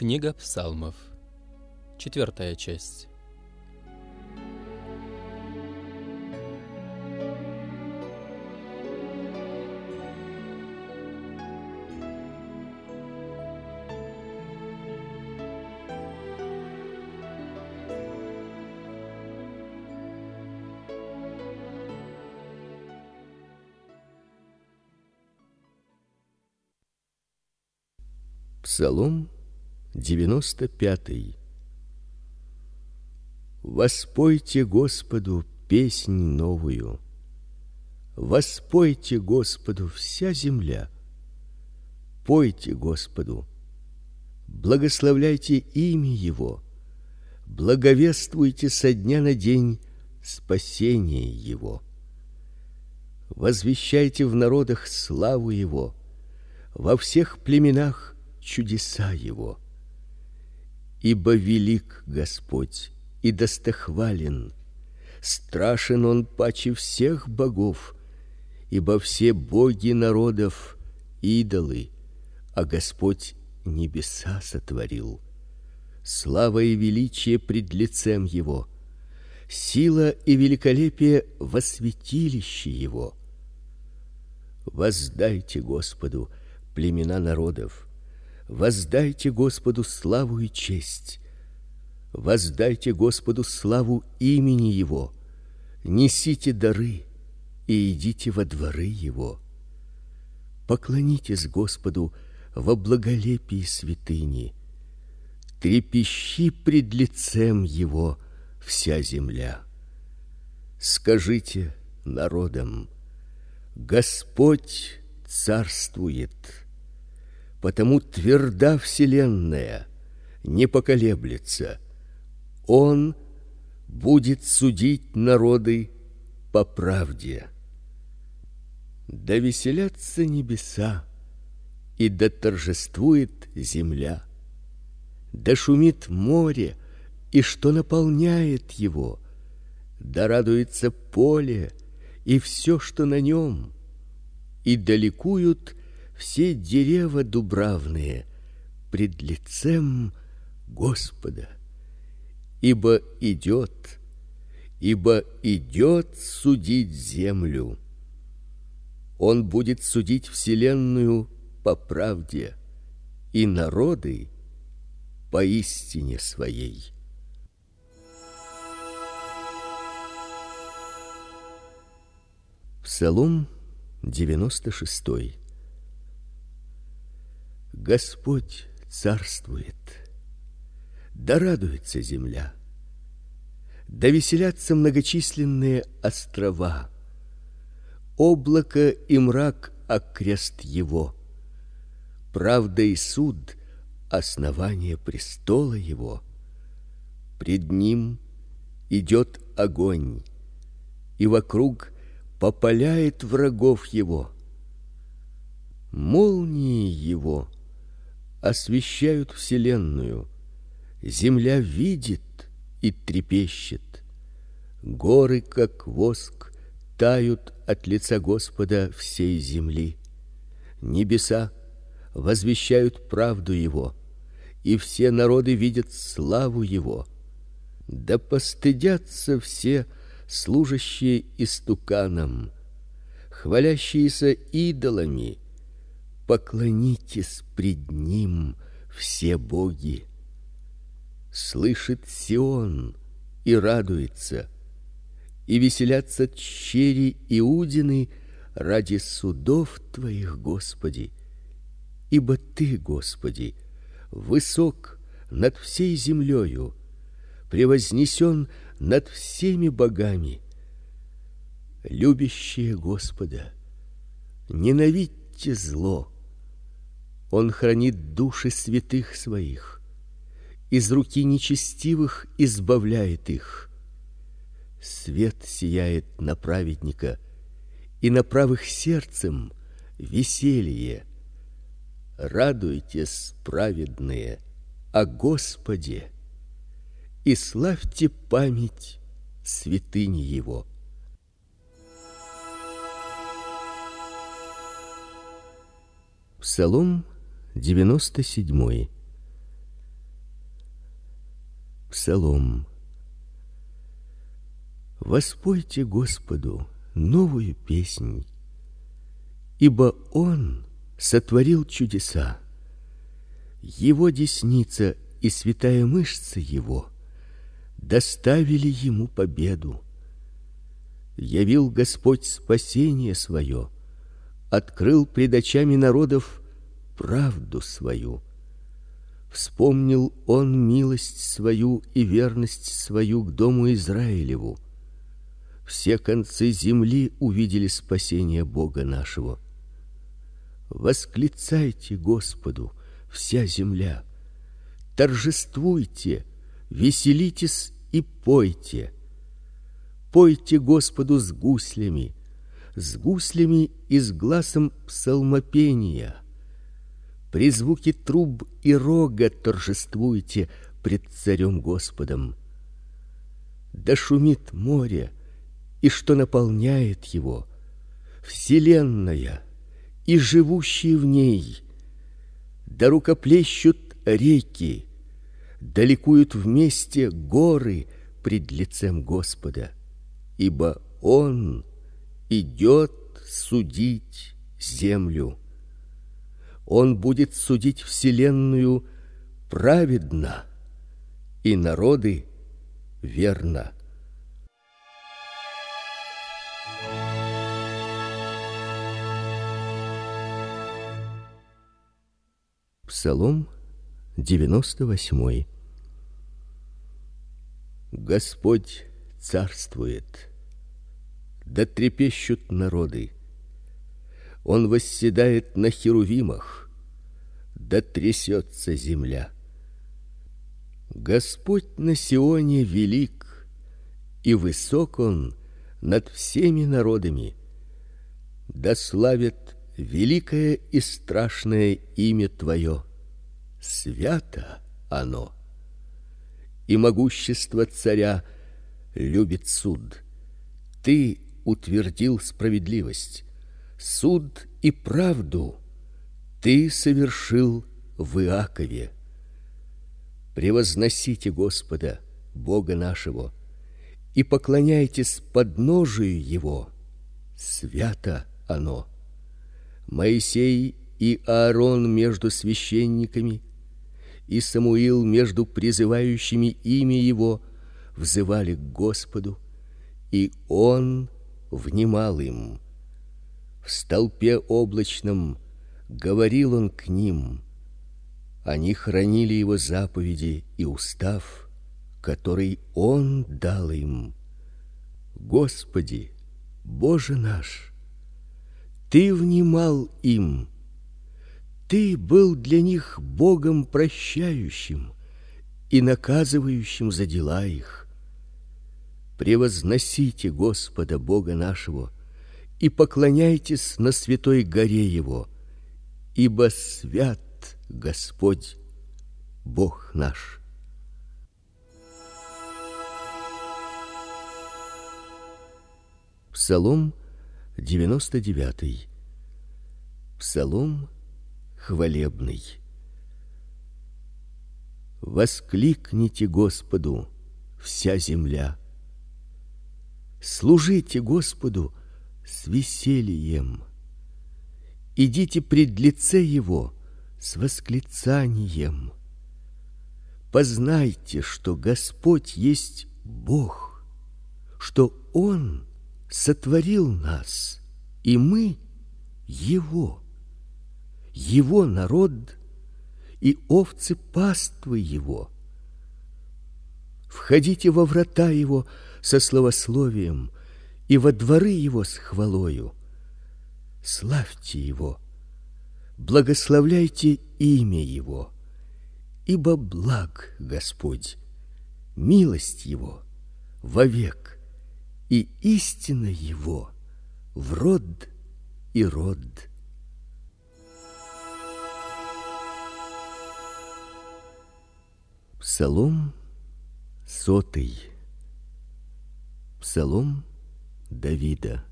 Книга Псалмов. Четвертая часть. Псалом 95. Воспойте Господу песнь новую. Воспойте Господу вся земля. Пойте Господу. Благословляйте имя его. Благовествуйте со дня на день спасение его. Возвещайте в народах славу его, во всех племенах чудеса его ибо велик Господь и достохвален. Страшен он паче всех богов, ибо все боги народов идолы, а Господь небеса сотворил. Слава и величие пред лицем его, сила и великолепие во святилище его. Воздайте Господу племена народов, Воздайте Господу славу и честь. Воздайте Господу славу имени его. Несите дары и идите во дворы его. Поклонитесь Господу во благолепии святыни. Трепещи пред лицем его вся земля. Скажите народам: Господь царствует потому тверда вселенная, не поколеблется. Он будет судить народы по правде. Да веселятся небеса, и да торжествует земля. Да шумит море, и что наполняет его. Да радуется поле и все, что на нем. И далекуют все дерева дубравные пред лицем Господа. Ибо идет, ибо идет судить землю. Он будет судить вселенную по правде и народы по истине своей. Псалом 96. Господь царствует. Да радуется земля. Да веселятся многочисленные острова. Облако и мрак окрест его. Правда и суд основание престола его. Пред ним идет огонь, и вокруг попаляет врагов его. Молнии его освещают вселенную. Земля видит и трепещет. Горы, как воск, тают от лица Господа всей земли. Небеса возвещают правду его, и все народы видят славу его. Да постыдятся все служащие истуканам, хвалящиеся идолами, поклонитесь пред ним все боги. Слышит Сион и радуется, и веселятся чери иудины ради судов твоих, Господи. Ибо ты, Господи, высок над всей землею, превознесен над всеми богами. Любящие Господа, ненавидьте зло, он хранит души святых своих. из руки нечестивых избавляет их. Свет сияет на праведника, и на правых сердцем веселье. Радуйтесь, праведные, о Господе, и славьте память святыни его. Псалом 97. Псалом. Воспойте Господу новую песнь, ибо он сотворил чудеса. Его десница и святая мышца его доставили ему победу. Явил Господь спасение свое открыл пред очами народов правду свою. Вспомнил он милость свою и верность свою к дому Израилеву. Все концы земли увидели спасение Бога нашего. Восклицайте Господу, вся земля. Торжествуйте, веселитесь и пойте. Пойте Господу с гуслями, с гуслями и с гласом псалмопения. При звуке труб и рога торжествуйте пред царем Господом. Да шумит море, и что наполняет его, вселенная и живущие в ней. Да рукоплещут реки, да ликуют вместе горы пред лицем Господа, ибо он идет судить землю. Он будет судить вселенную праведно и народы верно. Псалом 98. Господь царствует да трепещут народы. Он восседает на херувимах, да трясется земля. Господь на Сионе велик, и высок он над всеми народами. Да славит великое и страшное имя твое. Свято оно. И могущество царя любит суд. Ты утвердил справедливость, суд и правду ты совершил в Иакове. Превозносите Господа, Бога нашего, и поклоняйтесь подножию его. Свято оно. Моисей и Аарон между священниками, и Самуил между призывающими имя его взывали к Господу, и он внимал им. В столпе облачном говорил он к ним. Они хранили его заповеди и устав, который он дал им. Господи, Боже наш, ты внимал им. Ты был для них Богом прощающим и наказывающим за дела их превозносите Господа Бога нашего и поклоняйтесь на святой горе его, ибо свят Господь Бог наш. Псалом 99. Псалом хвалебный. Воскликните Господу, вся земля Служите Господу с весельем. Идите пред лице его с восклицанием. Познайте, что Господь есть Бог, что он сотворил нас, и мы его. Его народ и овцы паствы его. Входите во врата его со словословием и во дворы его с хвалою. Славьте его, благословляйте имя его ибо благ Господь, милость его вовек, и истина его в род и род. Псалом сотый. Псалом Давида.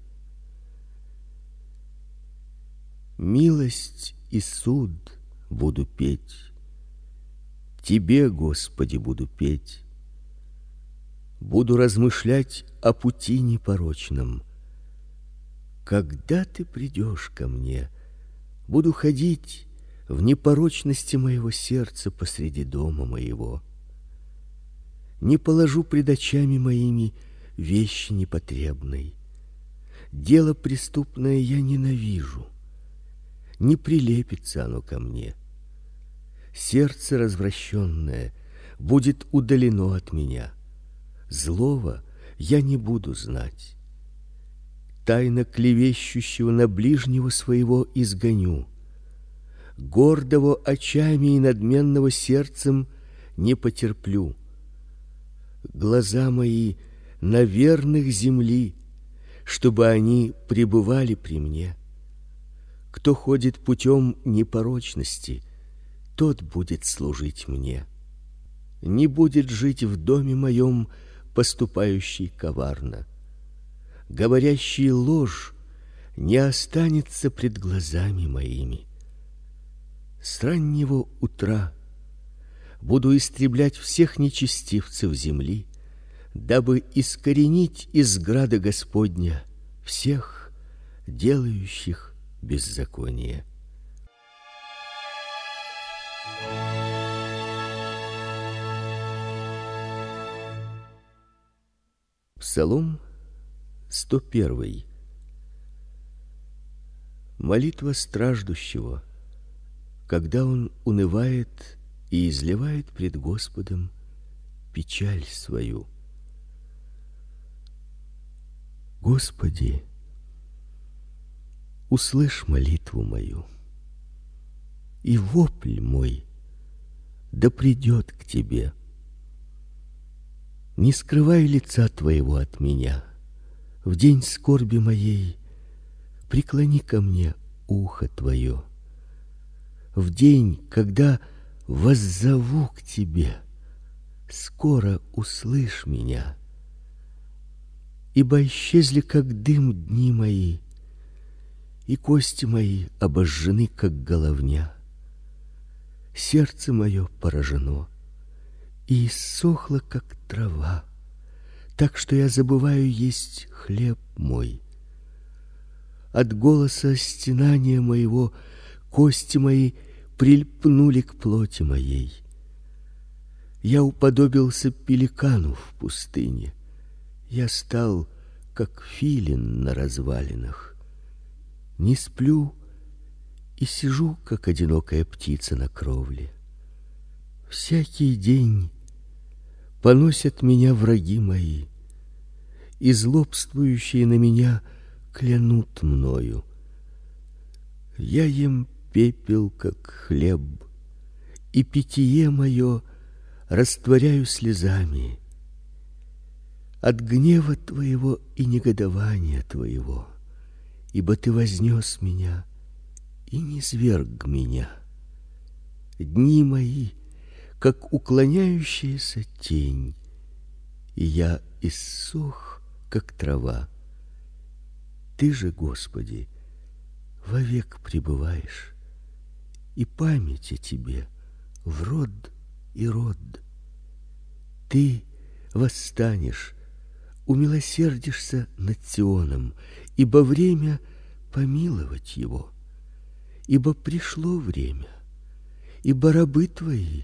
Милость и суд буду петь. Тебе, Господи, буду петь. Буду размышлять о пути непорочном. Когда ты придешь ко мне, буду ходить в непорочности моего сердца посреди дома моего. Не положу пред очами моими вещи непотребной. Дело преступное я ненавижу. Не прилепится оно ко мне. Сердце развращенное будет удалено от меня. Злого я не буду знать. Тайно клевещущего на ближнего своего изгоню. Гордого очами и надменного сердцем не потерплю. Глаза мои на верных земли, чтобы они пребывали при мне. Кто ходит путем непорочности, тот будет служить мне. Не будет жить в доме моем поступающий коварно. Говорящий ложь не останется пред глазами моими. С раннего утра буду истреблять всех нечестивцев земли, дабы искоренить из града Господня всех делающих беззаконие. Псалом 101. Молитва страждущего, когда он унывает и изливает пред Господом печаль свою. Господи, услышь молитву мою, и вопль мой да придет к тебе. Не скрывай лица твоего от меня. В день скорби моей преклони ко мне ухо твое. В день, когда воззову к тебе, скоро услышь меня. Ибо исчезли как дым дни мои, и кости мои обожжены как головня. Сердце мое поражено и иссохло как трава, так что я забываю есть хлеб мой. От голоса стенания моего кости мои прильпнули к плоти моей. Я уподобился пеликану в пустыне. Я стал как филин на развалинах не сплю и сижу, как одинокая птица на кровле. Всякий день поносят меня враги мои, и злобствующие на меня клянут мною. Я ем пепел, как хлеб, и питье мое растворяю слезами от гнева твоего и негодования твоего ибо ты вознес меня и не зверг меня. Дни мои, как уклоняющаяся тень, и я иссох, как трава. Ты же, Господи, вовек пребываешь, и память о тебе в род и род. Ты восстанешь, умилосердишься над Сионом ибо время помиловать его. Ибо пришло время, ибо рабы твои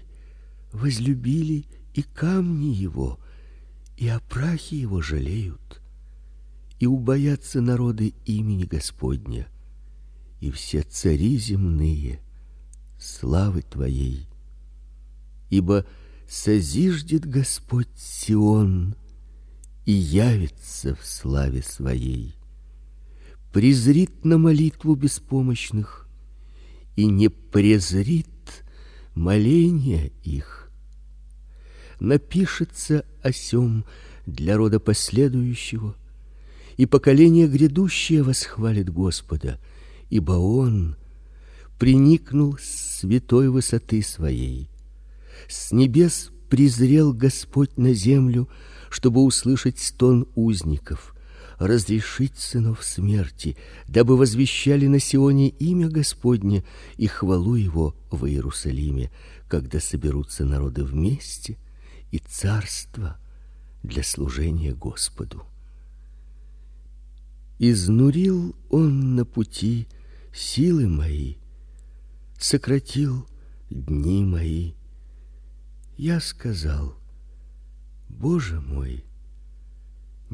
возлюбили и камни его, и о прахе его жалеют, и убоятся народы имени Господня, и все цари земные славы твоей. Ибо созиждет Господь Сион и явится в славе своей презрит на молитву беспомощных и не презрит моления их. Напишется о сем для рода последующего, и поколение грядущее восхвалит Господа, ибо он приникнул с святой высоты своей. С небес презрел Господь на землю, чтобы услышать стон узников, разрешить сынов смерти, дабы возвещали на Сионе имя Господне и хвалу его в Иерусалиме, когда соберутся народы вместе и царство для служения Господу. Изнурил он на пути силы мои, сократил дни мои. Я сказал: Боже мой,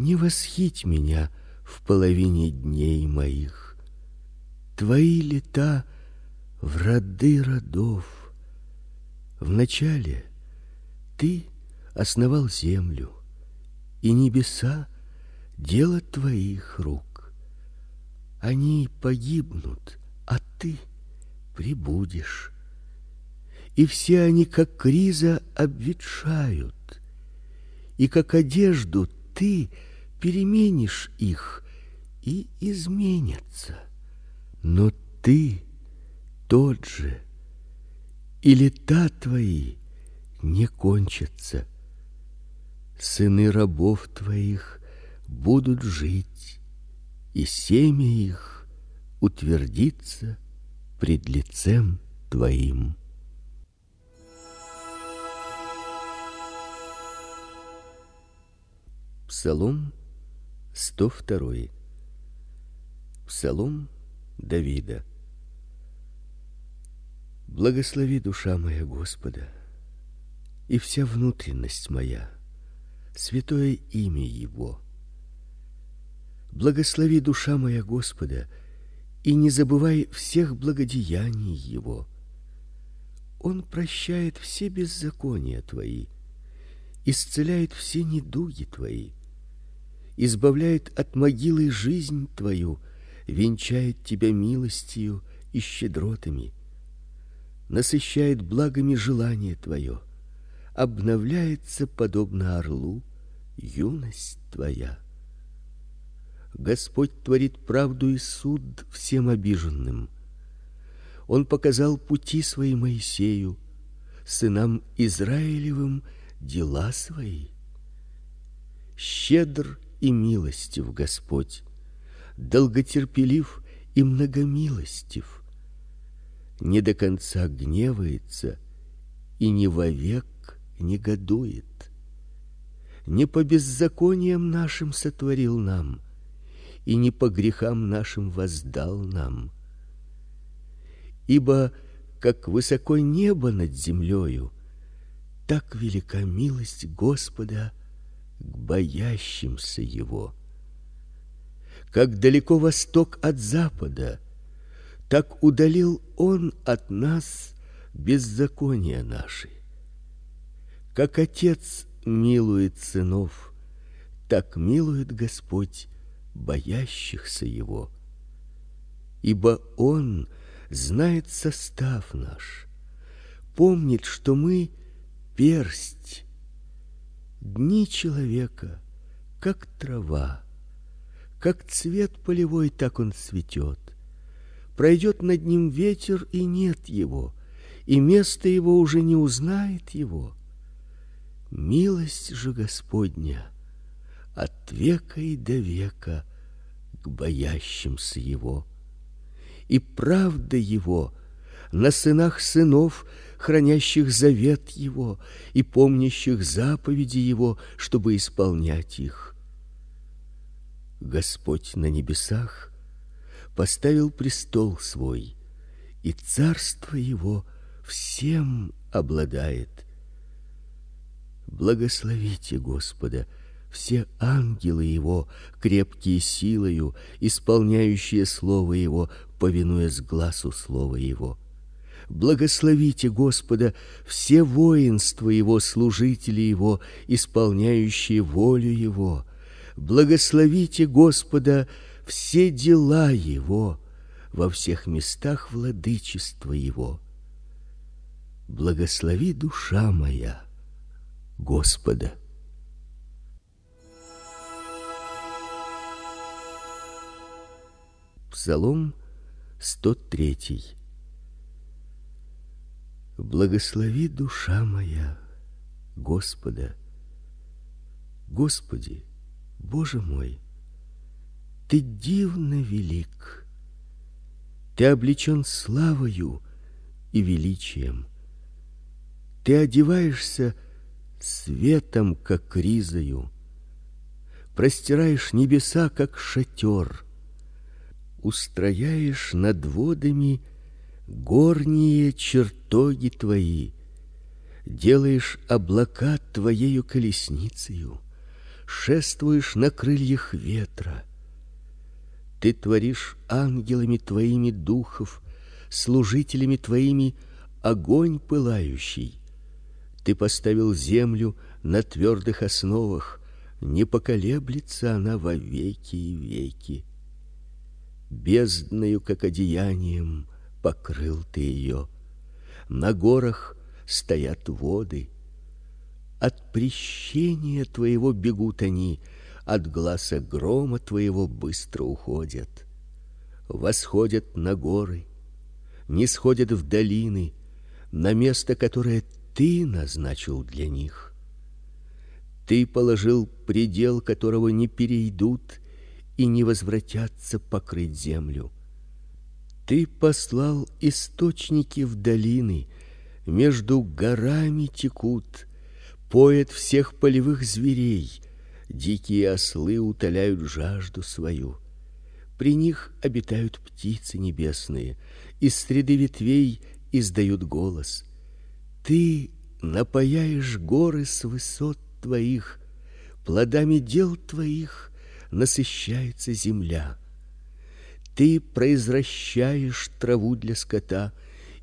не восхить меня в половине дней моих. Твои лета в роды родов. Начале ты основал землю, и небеса дело твоих рук. Они погибнут, а ты прибудешь. И все они как криза обветшают, и как одежду ты переменишь их и изменятся. Но ты тот же, и лета твои не кончатся. Сыны рабов твоих будут жить, и семя их утвердится пред лицем твоим. Псалом 102. Псалом Давида. Благослови душа моя Господа, и вся внутренность моя святое имя его. Благослови душа моя Господа, и не забывай всех благодеяний его. Он прощает все беззакония твои, исцеляет все недуги твои избавляет от могилы жизнь твою, венчает тебя милостью и щедротами, насыщает благами желание твое, обновляется подобно орлу юность твоя. Господь творит правду и суд всем обиженным. Он показал пути свои Моисею, сынам Израилевым дела свои. Щедр и милостив Господь, долготерпелив и многомилостив. Не до конца гневается и не вовек негодует. Не по беззакониям нашим сотворил нам, и не по грехам нашим воздал нам. Ибо как высоко небо над землею, так велика милость Господа к боящимся его. Как далеко восток от запада, так удалил он от нас беззакония наши. Как отец милует сынов, так милует Господь боящихся его. Ибо он знает состав наш, помнит, что мы персть Дни человека, как трава, как цвет полевой, так он цветет. Пройдет над ним ветер, и нет его, и место его уже не узнает его. Милость же Господня от века и до века к боящимся его. И правда его на сынах сынов хранящих завет его и помнящих заповеди его, чтобы исполнять их. Господь на небесах поставил престол свой, и царство его всем обладает. Благословите Господа, все ангелы его, крепкие силою, исполняющие слово его, повинуясь глазу слова его. Благословите Господа все воинства его, служители его, исполняющие волю его. Благословите Господа все дела его во всех местах владычества его. Благослови душа моя Господа. Псалом 103. Благослови душа моя Господа. Господи, Боже мой, ты дивно велик. Ты облечен славою и величием. Ты одеваешься светом, как ризою, простираешь небеса, как шатер, устрояешь над водами горние чертоги твои, делаешь облака твоею колесницею, шествуешь на крыльях ветра. Ты творишь ангелами твоими духов, служителями твоими огонь пылающий. Ты поставил землю на твердых основах, не поколеблется она во веки и веки. Бездною, как одеянием, покрыл ты ее. На горах стоят воды. От прещения твоего бегут они, от гласа грома твоего быстро уходят. Восходят на горы, не сходят в долины, на место, которое ты назначил для них. Ты положил предел, которого не перейдут и не возвратятся покрыть землю. Ты послал источники в долины, между горами текут, поят всех полевых зверей. Дикие ослы утоляют жажду свою. При них обитают птицы небесные, из среды ветвей издают голос. Ты напояешь горы с высот твоих, плодами дел твоих насыщается земля. Ты произращаешь траву для скота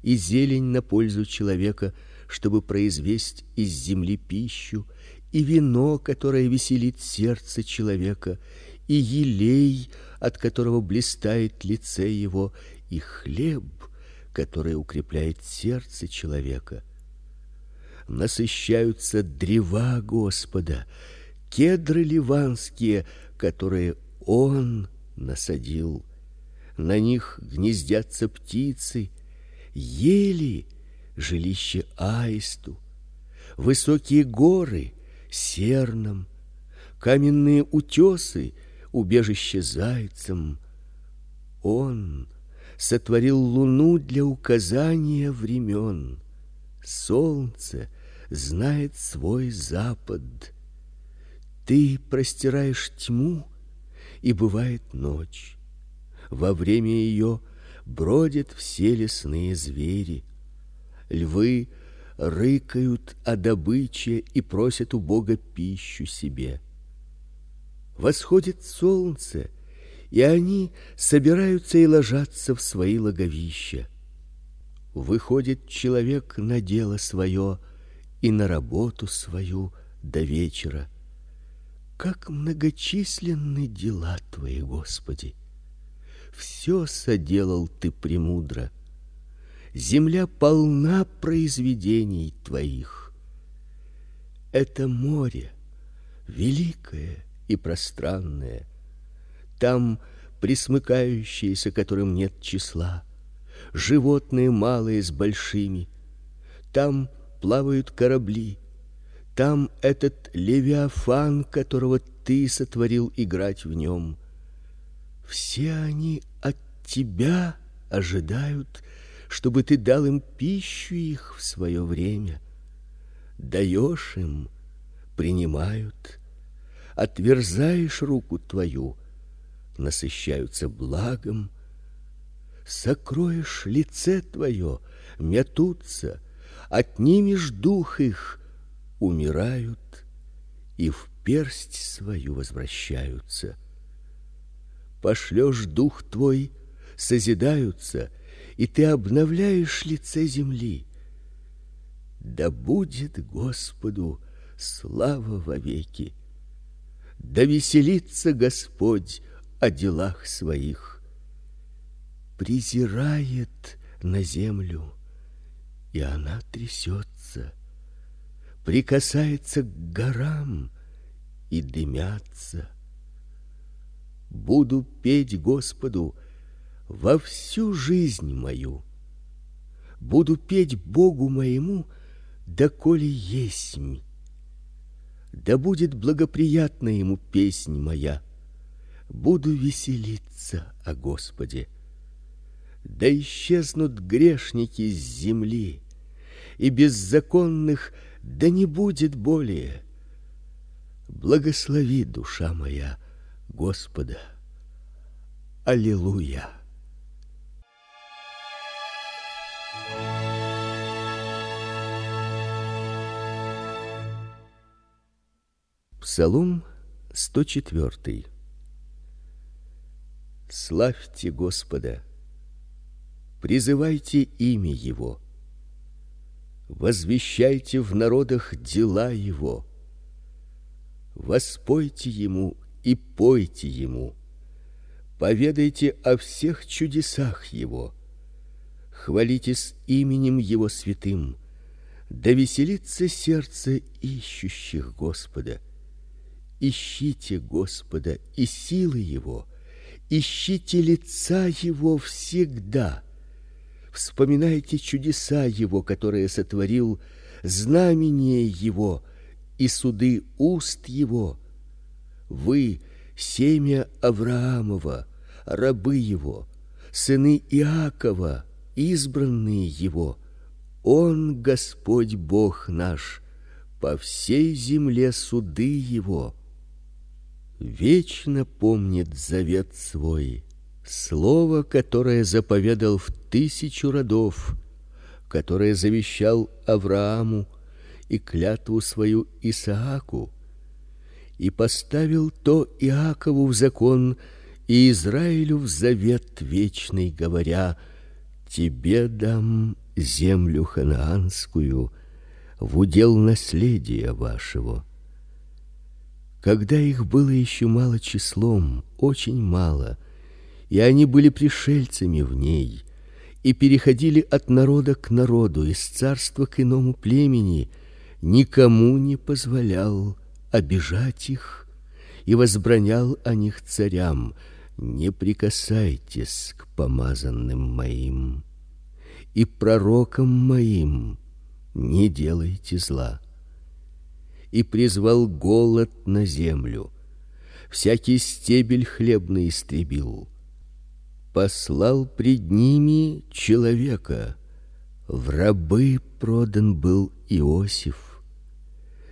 и зелень на пользу человека, чтобы произвести из земли пищу, и вино, которое веселит сердце человека, и елей, от которого блистает лице его, и хлеб, который укрепляет сердце человека. Насыщаются древа Господа, кедры ливанские, которые он насадил на них гнездятся птицы, ели жилище аисту, высокие горы серном, каменные утесы убежище зайцам. Он сотворил луну для указания времен. Солнце знает свой запад. Ты простираешь тьму, и бывает ночь. Во время ее бродят все лесные звери. Львы рыкают о добыче и просят у Бога пищу себе. Восходит солнце, и они собираются и ложатся в свои логовища. Выходит человек на дело свое и на работу свою до вечера. Как многочисленны дела твои, Господи! Все соделал ты премудро. Земля полна произведений твоих. Это море великое и пространное. Там присмыкающиеся, которым нет числа, животные малые с большими. Там плавают корабли. Там этот левиафан, которого ты сотворил играть в нем. Все они от тебя ожидают, чтобы ты дал им пищу их в свое время. Даешь им, принимают, отверзаешь руку твою, насыщаются благом, сокроешь лице твое, метутся, отнимешь дух их, умирают и в персть свою возвращаются пошлешь дух твой, созидаются, и ты обновляешь лице земли. Да будет Господу слава вовеки. Да веселится Господь о делах своих. Презирает на землю и она трясется, прикасается к горам и дымятся. Буду петь Господу во всю жизнь мою. Буду петь Богу моему, доколе есмь. Да будет благоприятна ему песнь моя. Буду веселиться о Господе. Да исчезнут грешники с земли, и беззаконных да не будет более. Благослови, душа моя, Господа. Аллилуйя. Псалом 104. Славьте Господа. Призывайте имя его. Возвещайте в народах дела его. Воспойте ему и пойте ему. Поведайте о всех чудесах его. Хвалитесь именем его святым. Да веселится сердце ищущих Господа. Ищите Господа и силы его, ищите лица его всегда. Вспоминайте чудеса его, которые сотворил, знамения его и суды уст его. Вы семя Авраамова, рабы его, сыны Иакова, избранные его. Он Господь Бог наш, по всей земле суды его вечно помнит завет свой, слово, которое заповедал в тысячу родов, которое завещал Аврааму и клятву свою Исааку, и поставил то Иакову в закон и Израилю в завет вечный, говоря: тебе дам землю ханаанскую в удел наследия вашего когда их было еще мало числом, очень мало, и они были пришельцами в ней и переходили от народа к народу, из царства к иному племени, никому не позволял обижать их и возбранял о них царям: не прикасайтесь к помазанным моим и пророкам моим, не делайте зла и призвал голод на землю. Всякий стебель хлебный истребил. Послал пред ними человека. В рабы продан был Иосиф.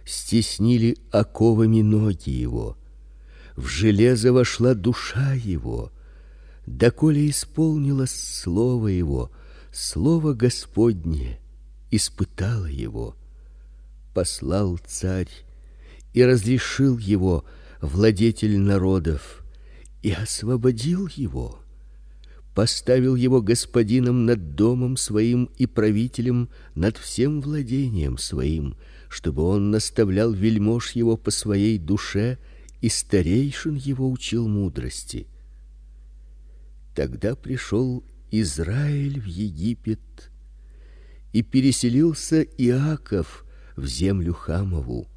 Стеснили оковами ноги его. В железо вошла душа его. Доколе исполнилось слово его, слово Господне испытало его послал царь и разрешил его владетель народов и освободил его поставил его господином над домом своим и правителем над всем владением своим, чтобы он наставлял вельмож его по своей душе и старейшин его учил мудрости. Тогда пришел Израиль в Египет и переселился Иаков в землю Хамову.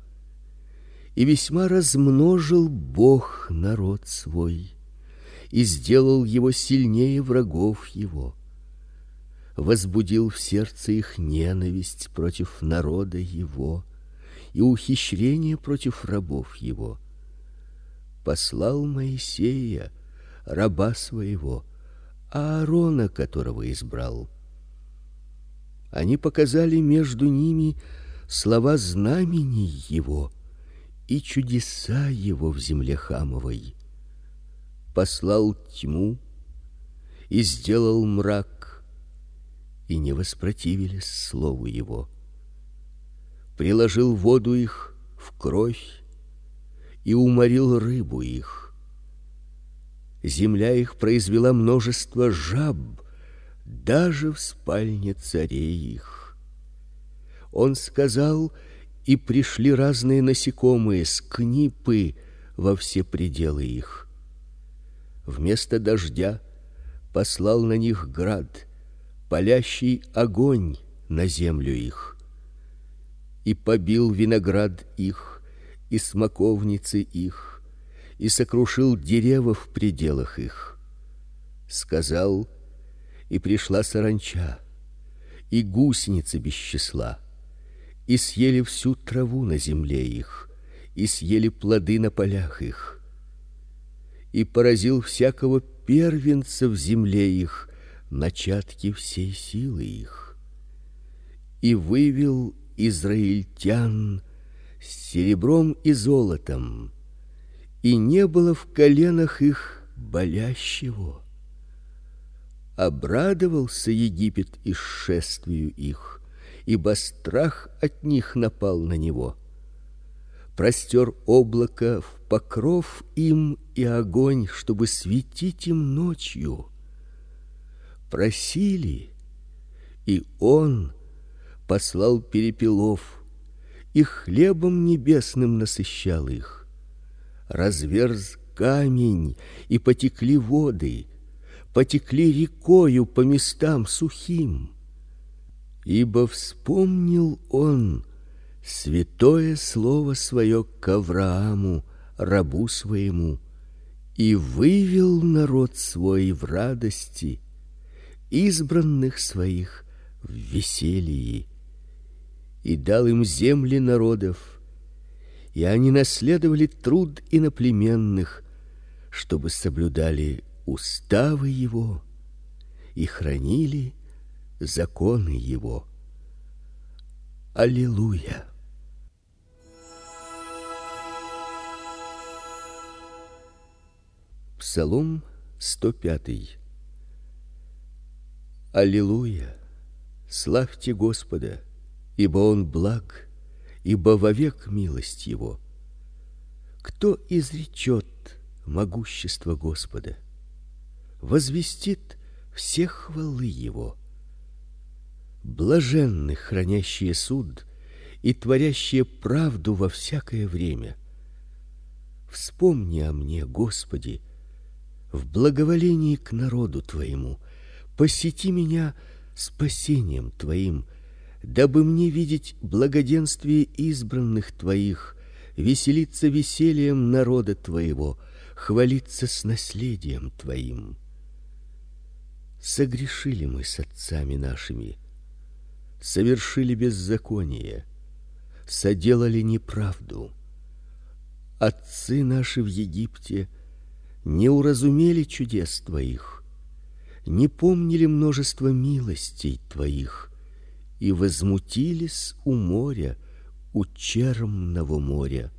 И весьма размножил Бог народ свой и сделал его сильнее врагов его. Возбудил в сердце их ненависть против народа его и ухищрение против рабов его. Послал Моисея, раба своего, Аарона, которого избрал. Они показали между ними слова знамений его и чудеса его в земле Хамовой. Послал тьму и сделал мрак, и не воспротивились слову его. Приложил воду их в кровь и уморил рыбу их. Земля их произвела множество жаб, даже в спальне царей их. Он сказал, и пришли разные насекомые, скнипы во все пределы их. Вместо дождя послал на них град, палящий огонь на землю их. И побил виноград их, и смоковницы их, и сокрушил деревья в пределах их. Сказал: и пришла саранча, и гусеницы без числа, и съели всю траву на земле их, и съели плоды на полях их. И поразил всякого первенца в земле их, начатки всей силы их. И вывел израильтян с серебром и золотом, и не было в коленах их болящего обрадовался Египет исшествию их, ибо страх от них напал на него. Простер облако в покров им и огонь, чтобы светить им ночью. Просили, и он послал перепелов, и хлебом небесным насыщал их. Разверз камень, и потекли воды, потекли рекою по местам сухим. Ибо вспомнил он святое слово свое к Аврааму, рабу своему, и вывел народ свой в радости, избранных своих в веселье, и дал им земли народов, и они наследовали труд иноплеменных, чтобы соблюдали уставы его и хранили законы его. Аллилуйя. Псалом 105. Аллилуйя. Славьте Господа, ибо он благ, ибо вовек милость его. Кто изречет могущество Господа? возвестит все хвалы его. Блаженны хранящие суд и творящие правду во всякое время. Вспомни о мне, Господи, в благоволении к народу твоему. Посети меня спасением твоим, дабы мне видеть благоденствие избранных твоих, веселиться весельем народа твоего, хвалиться с наследием твоим согрешили мы с отцами нашими, совершили беззаконие, соделали неправду. Отцы наши в Египте не уразумели чудес твоих, не помнили множество милостей твоих и возмутились у моря, у черного моря.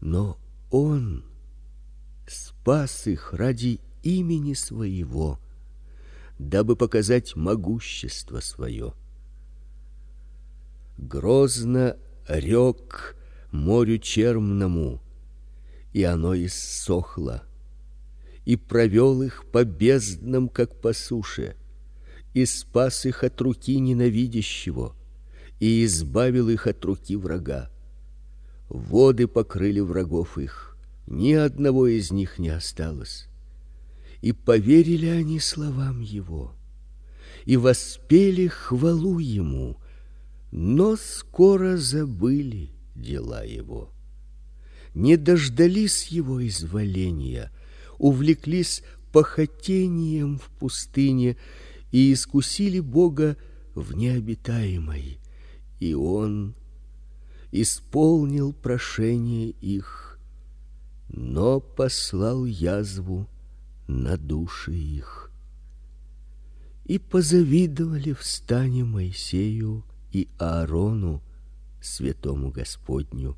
Но он спас их ради имени своего дабы показать могущество свое. Грозно рёк морю чермному, и оно иссохло, и провел их по безднам, как по суше, и спас их от руки ненавидящего, и избавил их от руки врага. Воды покрыли врагов их, ни одного из них не осталось и поверили они словам его, и воспели хвалу ему, но скоро забыли дела его. Не дождались его изволения, увлеклись похотением в пустыне и искусили Бога в необитаемой, и он исполнил прошение их, но послал язву на души их. И позавидовали в стане Моисею и Аарону, святому Господню.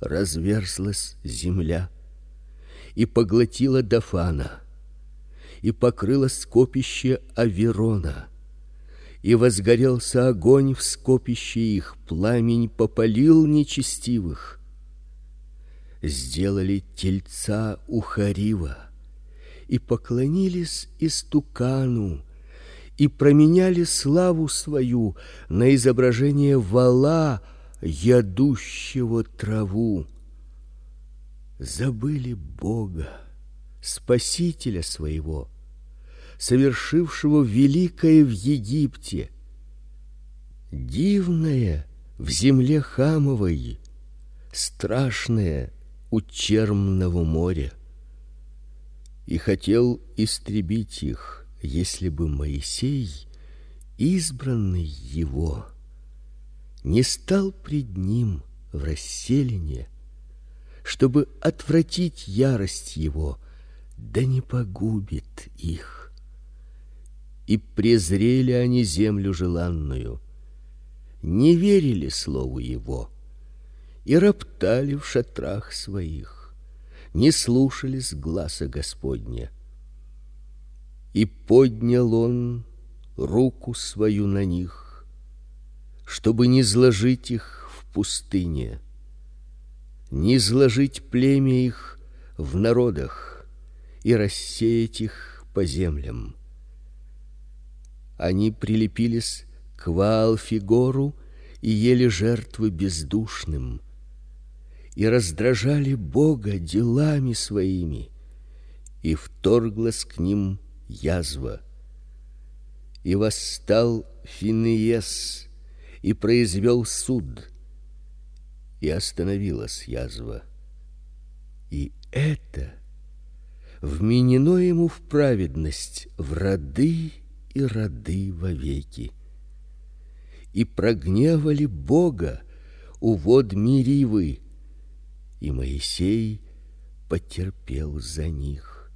Разверзлась земля и поглотила Дафана, и покрыла скопище Аверона, и возгорелся огонь в скопище их, пламень попалил нечестивых. Сделали тельца у Харива, и поклонились истукану и променяли славу свою на изображение вала, ядущего траву. Забыли Бога, спасителя своего, совершившего великое в Египте, дивное в земле Хамовой, страшное у Чермного моря. И хотел истребить их, если бы Моисей, избранный его, не стал пред ним в расселине, чтобы отвратить ярость его, да не погубит их. И презрели они землю желанную, не верили слову его и роптали в шатрах своих, не слушались гласа Господня. И поднял он руку свою на них, чтобы не зложить их в пустыне, не зложить племя их в народах и рассеять их по землям. Они прилепились к Ваалфигору и ели жертвы бездушным и раздражали Бога делами своими, и вторглась к ним язва. И восстал Финеес и произвел суд, и остановилась язва. И это вменено ему в праведность в роды и роды вовеки. И прогневали Бога у вод Миривы, и Моисей потерпел за них,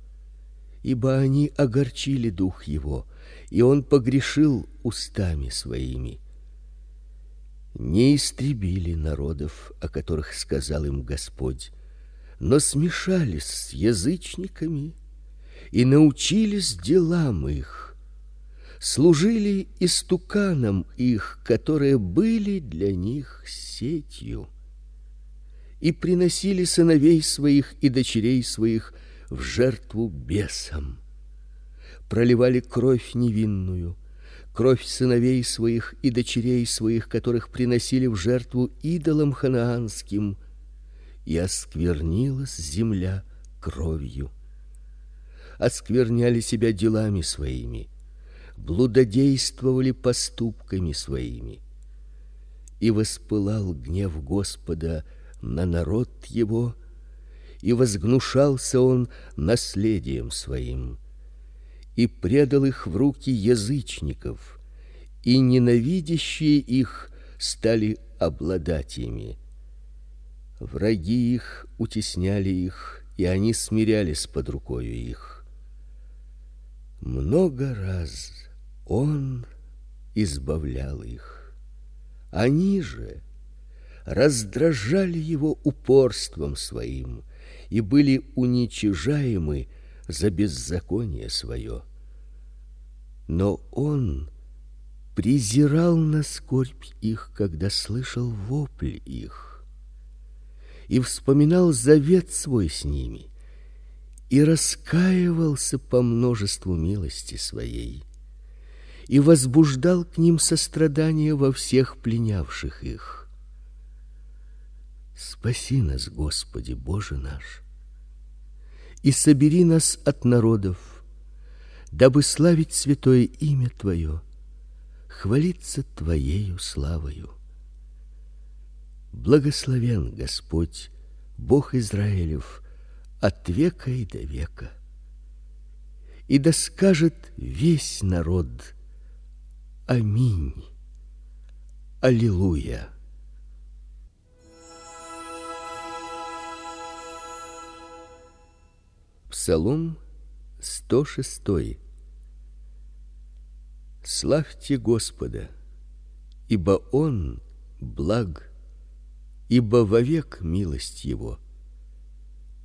ибо они огорчили дух его, и он погрешил устами своими. Не истребили народов, о которых сказал им Господь, но смешались с язычниками и научились делам их, служили истуканам их, которые были для них сетью и приносили сыновей своих и дочерей своих в жертву бесам. Проливали кровь невинную, кровь сыновей своих и дочерей своих, которых приносили в жертву идолам ханаанским, и осквернилась земля кровью. Оскверняли себя делами своими, блудодействовали поступками своими. И воспылал гнев Господа на народ его, и возгнушался он наследием своим, и предал их в руки язычников, и ненавидящие их стали обладать ими. Враги их утесняли их, и они смирялись под рукою их. Много раз он избавлял их. Они же раздражали его упорством своим и были уничижаемы за беззаконие свое. Но он презирал на скорбь их, когда слышал вопль их, и вспоминал завет свой с ними, и раскаивался по множеству милости своей, и возбуждал к ним сострадание во всех пленявших их Спаси нас, Господи, Боже наш, и собери нас от народов, дабы славить святое имя Твое, хвалиться Твоею славою. Благословен Господь, Бог Израилев, от века и до века. И да скажет весь народ: Аминь. Аллилуйя. Псалом 106. Славьте Господа, ибо он благ, ибо вовек милость его.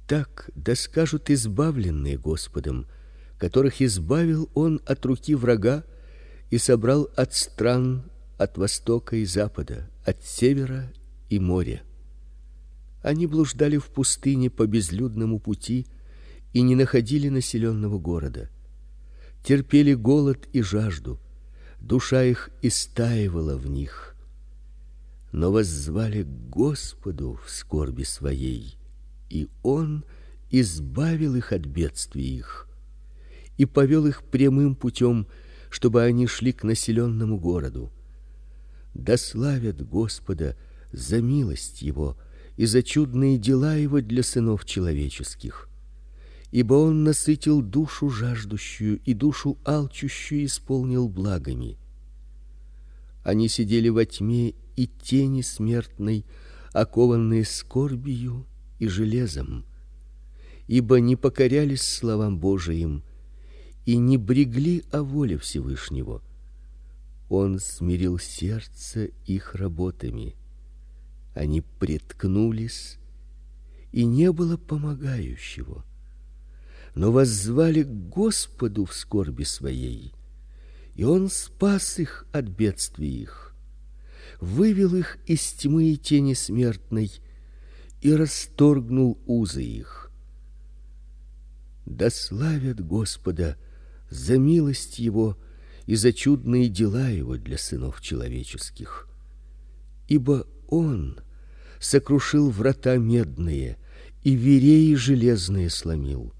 Так да скажут избавленные Господом, которых избавил он от руки врага и собрал от стран от востока и запада, от севера и моря. Они блуждали в пустыне по безлюдному пути, и не находили населенного города. Терпели голод и жажду. Душа их истаивала в них. Но воззвали к Господу в скорби своей, и он избавил их от бедствий их и повел их прямым путем, чтобы они шли к населенному городу. Да славят Господа за милость его и за чудные дела его для сынов человеческих. Ибо он насытил душу жаждущую и душу алчущую исполнил благами. Они сидели во тьме и тени смертной, окованные скорбью и железом, ибо не покорялись словам Божиим и не брегли о воле Всевышнего. Он смирил сердце их работами. Они преткнулись, и не было помогающего. Но воззвали к Господу в скорби своей, и он спас их от бедствий их, вывел их из тьмы и тени смертной и расторгнул узы их. Да славят Господа за милость его и за чудные дела его для сынов человеческих. Ибо он сокрушил врата медные и вереи железные сломил.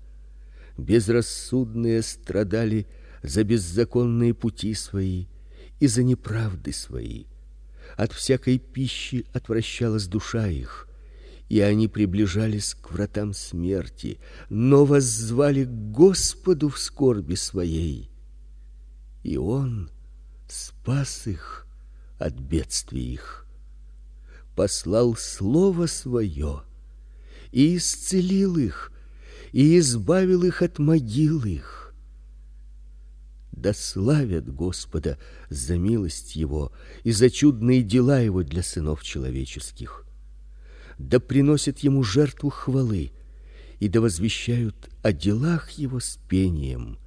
Безрассудные страдали за беззаконные пути свои и за неправды свои. От всякой пищи отвращалась душа их, и они приближались к вратам смерти, но воззвали к Господу в скорби своей и он спас их от бедствий их. Послал слово свое и исцелил их, и избавил их от могил их. Да славят Господа за милость его и за чудные дела его для сынов человеческих. Да приносят ему жертву хвалы и да возвещают о делах его с пением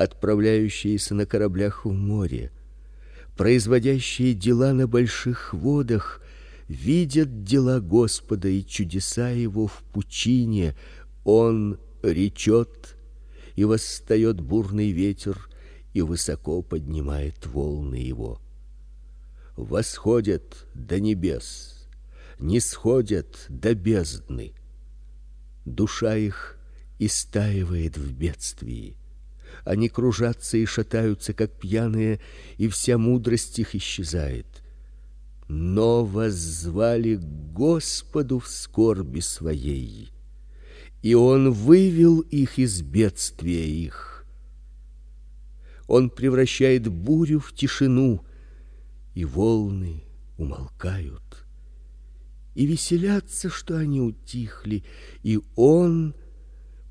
отправляющиеся на кораблях в море, производящие дела на больших водах, видят дела Господа и чудеса его в пучине. Он речет, и восстает бурный ветер, и высоко поднимает волны его. Восходят до небес, не сходят до бездны. Душа их истаивает в бедствии они кружатся и шатаются, как пьяные, и вся мудрость их исчезает. Но воззвали к Господу в скорби своей, и он вывел их из бедствия их. Он превращает бурю в тишину, и волны умолкают. И веселятся, что они утихли, и он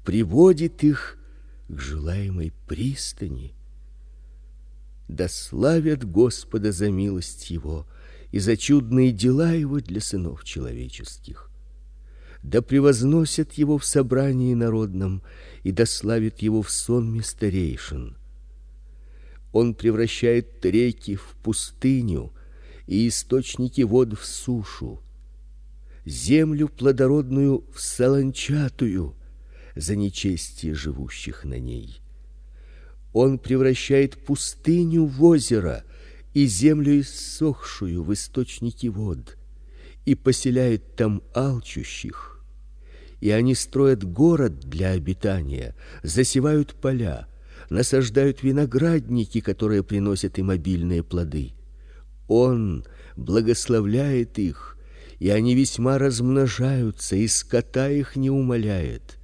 приводит их к желаемой пристани. Да славят Господа за милость его и за чудные дела его для сынов человеческих. Да превозносят его в собрании народном и да славят его в сонме старейшин. Он превращает реки в пустыню и источники вод в сушу, землю плодородную в солончатую за нечестие живущих на ней. Он превращает пустыню в озеро и землю иссохшую в источники вод и поселяет там алчущих. И они строят город для обитания, засевают поля, насаждают виноградники, которые приносят им обильные плоды. Он благословляет их, и они весьма размножаются, и скота их не умаляет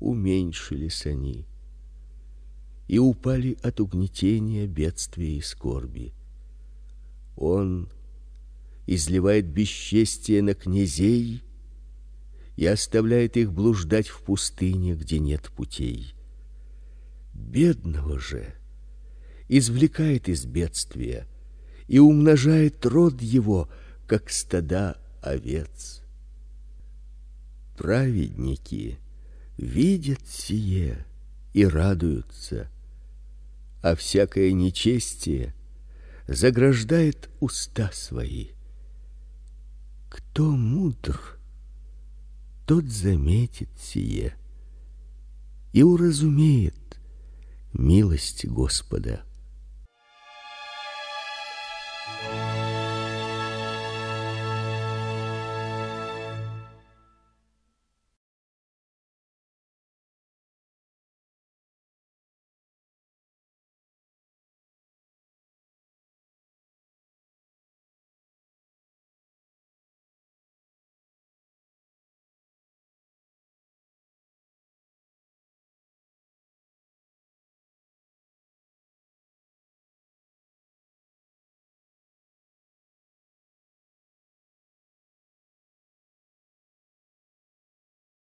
уменьшились они и упали от угнетения, бедствия и скорби. Он изливает бесчестие на князей и оставляет их блуждать в пустыне, где нет путей. Бедного же извлекает из бедствия и умножает род его, как стада овец. Праведники видят сие и радуются, а всякое нечестие заграждает уста свои. Кто мудр, тот заметит сие и уразумеет милость Господа. Thank you.